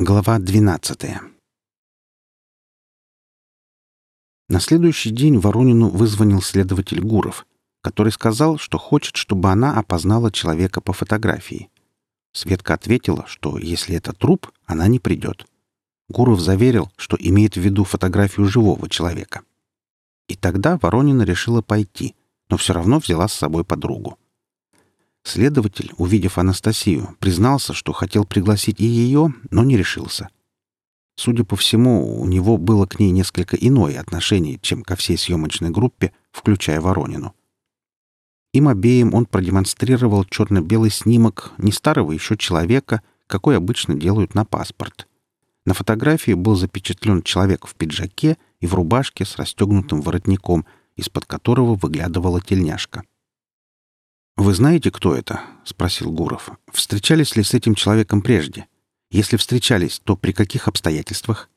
Глава 12 На следующий день Воронину вызвонил следователь Гуров, который сказал, что хочет, чтобы она опознала человека по фотографии. Светка ответила, что если это труп, она не придет. Гуров заверил, что имеет в виду фотографию живого человека. И тогда Воронина решила пойти, но все равно взяла с собой подругу. Следователь, увидев Анастасию, признался, что хотел пригласить и ее, но не решился. Судя по всему, у него было к ней несколько иное отношение, чем ко всей съемочной группе, включая Воронину. Им обеим он продемонстрировал черно-белый снимок не старого еще человека, какой обычно делают на паспорт. На фотографии был запечатлен человек в пиджаке и в рубашке с расстегнутым воротником, из-под которого выглядывала тельняшка. «Вы знаете, кто это?» — спросил Гуров. «Встречались ли с этим человеком прежде? Если встречались, то при каких обстоятельствах?»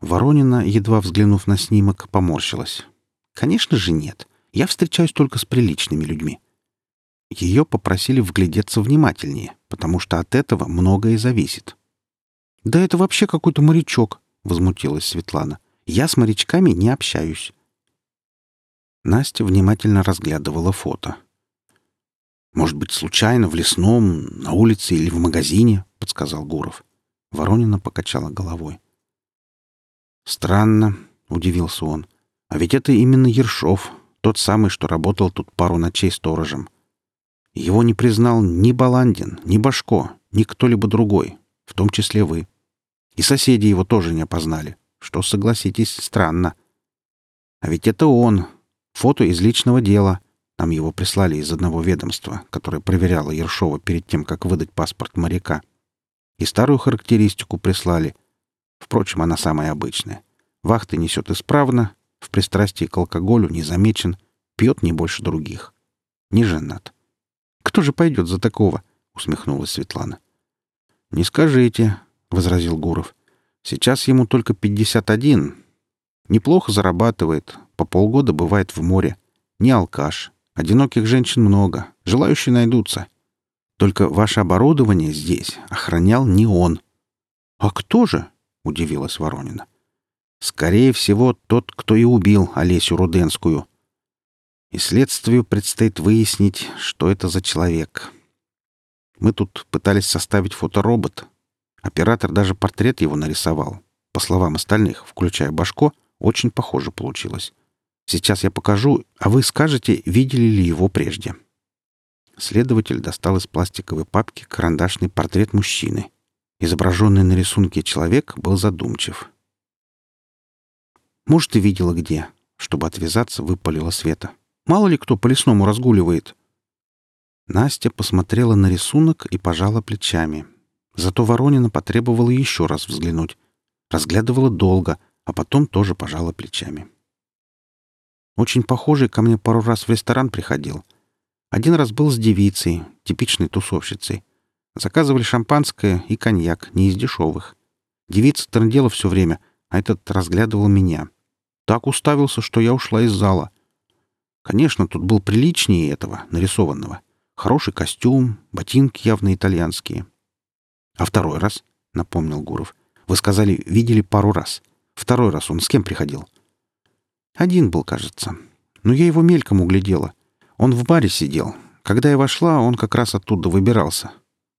Воронина, едва взглянув на снимок, поморщилась. «Конечно же нет. Я встречаюсь только с приличными людьми». Ее попросили вглядеться внимательнее, потому что от этого многое зависит. «Да это вообще какой-то морячок», — возмутилась Светлана. «Я с морячками не общаюсь». Настя внимательно разглядывала фото. «Может быть, случайно, в лесном, на улице или в магазине?» — подсказал Гуров. Воронина покачала головой. «Странно», — удивился он. «А ведь это именно Ершов, тот самый, что работал тут пару ночей сторожем. Его не признал ни Баландин, ни Башко, ни кто-либо другой, в том числе вы. И соседи его тоже не опознали, что, согласитесь, странно. А ведь это он. Фото из личного дела. Нам его прислали из одного ведомства, которое проверяло Ершова перед тем, как выдать паспорт моряка. И старую характеристику прислали. Впрочем, она самая обычная. Вахты несет исправно, в пристрастии к алкоголю не замечен, пьет не больше других. Не женат. «Кто же пойдет за такого?» — усмехнулась Светлана. «Не скажите», — возразил Гуров. «Сейчас ему только пятьдесят один. Неплохо зарабатывает, по полгода бывает в море. Не алкаш, Одиноких женщин много, желающие найдутся. Только ваше оборудование здесь охранял не он. — А кто же? — удивилась Воронина. — Скорее всего, тот, кто и убил Олесю Руденскую. И следствию предстоит выяснить, что это за человек. Мы тут пытались составить фоторобот. Оператор даже портрет его нарисовал. По словам остальных, включая Башко, очень похоже получилось. Сейчас я покажу, а вы скажете, видели ли его прежде». Следователь достал из пластиковой папки карандашный портрет мужчины. Изображенный на рисунке человек был задумчив. «Может, и видела где», — чтобы отвязаться, выпалила Света. «Мало ли кто по лесному разгуливает». Настя посмотрела на рисунок и пожала плечами. Зато Воронина потребовала еще раз взглянуть. Разглядывала долго, а потом тоже пожала плечами. Очень похожий ко мне пару раз в ресторан приходил. Один раз был с девицей, типичной тусовщицей. Заказывали шампанское и коньяк, не из дешевых. Девица трындела все время, а этот разглядывал меня. Так уставился, что я ушла из зала. Конечно, тут был приличнее этого, нарисованного. Хороший костюм, ботинки явно итальянские. — А второй раз? — напомнил Гуров. — Вы сказали, видели пару раз. Второй раз он с кем приходил? Один был, кажется. Но я его мельком углядела. Он в баре сидел. Когда я вошла, он как раз оттуда выбирался.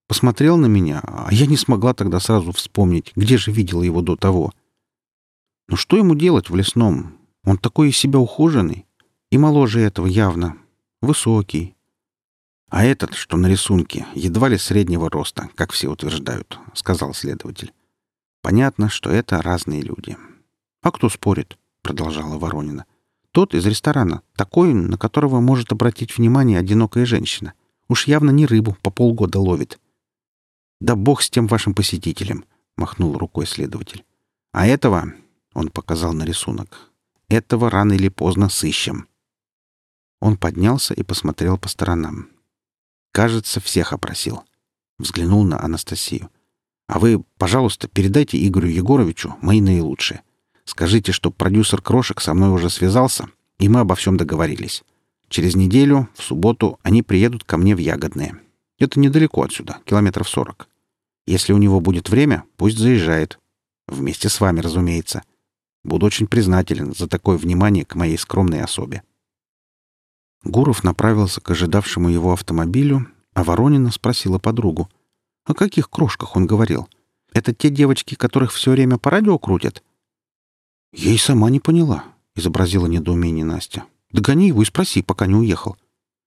Посмотрел на меня, а я не смогла тогда сразу вспомнить, где же видела его до того. Но что ему делать в лесном? Он такой из себя ухоженный. И моложе этого явно. Высокий. А этот, что на рисунке, едва ли среднего роста, как все утверждают, — сказал следователь. Понятно, что это разные люди. А кто спорит? Продолжала Воронина. «Тот из ресторана, такой, на которого может обратить внимание одинокая женщина. Уж явно не рыбу по полгода ловит». «Да бог с тем вашим посетителем!» — махнул рукой следователь. «А этого...» — он показал на рисунок. «Этого рано или поздно сыщем». Он поднялся и посмотрел по сторонам. «Кажется, всех опросил». Взглянул на Анастасию. «А вы, пожалуйста, передайте Игорю Егоровичу мои наилучшие. Скажите, что продюсер Крошек со мной уже связался, и мы обо всем договорились. Через неделю, в субботу, они приедут ко мне в Ягодное. Это недалеко отсюда, километров сорок. Если у него будет время, пусть заезжает. Вместе с вами, разумеется. Буду очень признателен за такое внимание к моей скромной особе». Гуров направился к ожидавшему его автомобилю, а Воронина спросила подругу. «О каких крошках он говорил? Это те девочки, которых все время по радио крутят?» «Ей сама не поняла», — изобразила недоумение Настя. «Догони его и спроси, пока не уехал».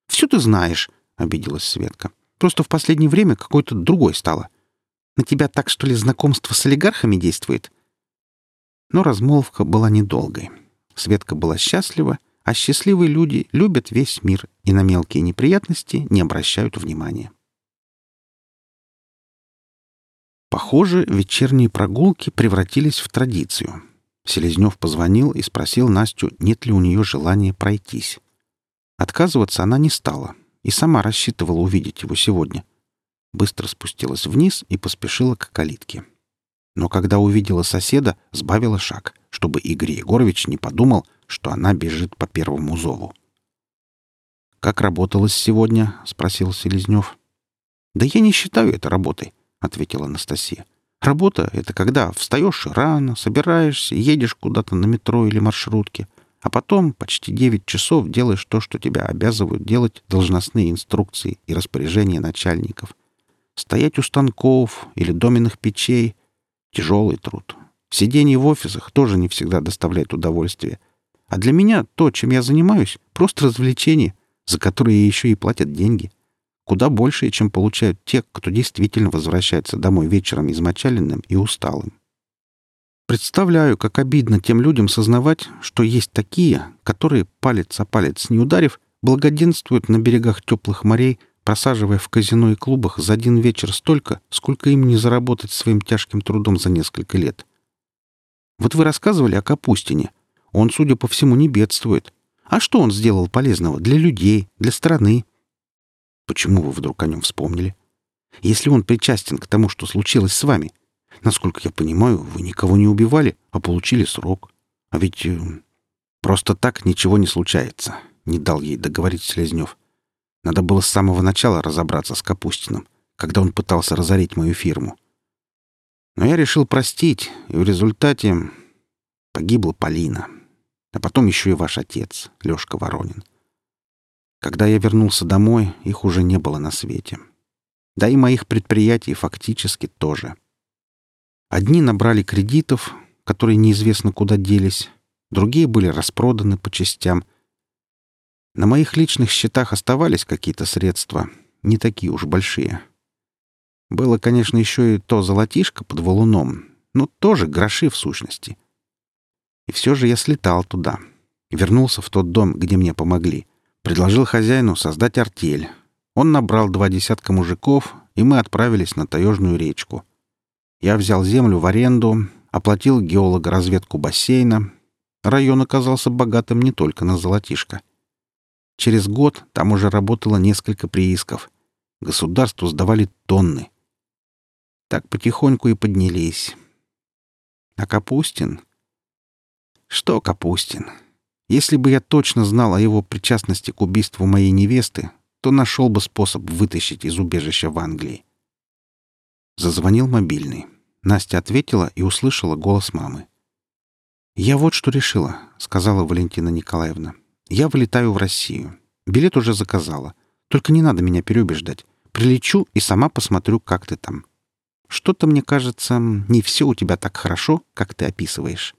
«Все ты знаешь», — обиделась Светка. «Просто в последнее время какой-то другой стало. На тебя так, что ли, знакомство с олигархами действует?» Но размолвка была недолгой. Светка была счастлива, а счастливые люди любят весь мир и на мелкие неприятности не обращают внимания. Похоже, вечерние прогулки превратились в традицию. Селезнев позвонил и спросил Настю, нет ли у нее желания пройтись. Отказываться она не стала и сама рассчитывала увидеть его сегодня. Быстро спустилась вниз и поспешила к калитке. Но когда увидела соседа, сбавила шаг, чтобы Игорь Егорович не подумал, что она бежит по первому зову. «Как работалось сегодня?» — спросил Селезнев. «Да я не считаю это работой», — ответила Анастасия. «Работа — это когда встаешь рано, собираешься, едешь куда-то на метро или маршрутке, а потом почти девять часов делаешь то, что тебя обязывают делать должностные инструкции и распоряжения начальников. Стоять у станков или доменных печей — тяжелый труд. Сидение в офисах тоже не всегда доставляет удовольствие. А для меня то, чем я занимаюсь, просто развлечение, за которое еще и платят деньги. Куда больше, чем получают те, кто действительно возвращается домой вечером измочаленным и усталым. Представляю, как обидно тем людям сознавать, что есть такие, которые, палец о палец не ударив, благоденствуют на берегах теплых морей — просаживая в казино и клубах за один вечер столько, сколько им не заработать своим тяжким трудом за несколько лет. Вот вы рассказывали о Капустине. Он, судя по всему, не бедствует. А что он сделал полезного для людей, для страны? Почему вы вдруг о нем вспомнили? Если он причастен к тому, что случилось с вами, насколько я понимаю, вы никого не убивали, а получили срок. А ведь э, просто так ничего не случается, — не дал ей договорить Селезнев. Надо было с самого начала разобраться с Капустиным, когда он пытался разорить мою фирму. Но я решил простить, и в результате погибла Полина. А потом еще и ваш отец, Лешка Воронин. Когда я вернулся домой, их уже не было на свете. Да и моих предприятий фактически тоже. Одни набрали кредитов, которые неизвестно куда делись, другие были распроданы по частям, на моих личных счетах оставались какие-то средства, не такие уж большие. Было, конечно, еще и то золотишко под валуном, но тоже гроши в сущности. И все же я слетал туда. Вернулся в тот дом, где мне помогли. Предложил хозяину создать артель. Он набрал два десятка мужиков, и мы отправились на таежную речку. Я взял землю в аренду, оплатил геолого-разведку бассейна. Район оказался богатым не только на золотишко — Через год там уже работало несколько приисков. Государству сдавали тонны. Так потихоньку и поднялись. А Капустин? Что Капустин? Если бы я точно знал о его причастности к убийству моей невесты, то нашел бы способ вытащить из убежища в Англии. Зазвонил мобильный. Настя ответила и услышала голос мамы. «Я вот что решила», — сказала Валентина Николаевна. Я вылетаю в Россию. Билет уже заказала. Только не надо меня переубеждать. Прилечу и сама посмотрю, как ты там. Что-то, мне кажется, не все у тебя так хорошо, как ты описываешь.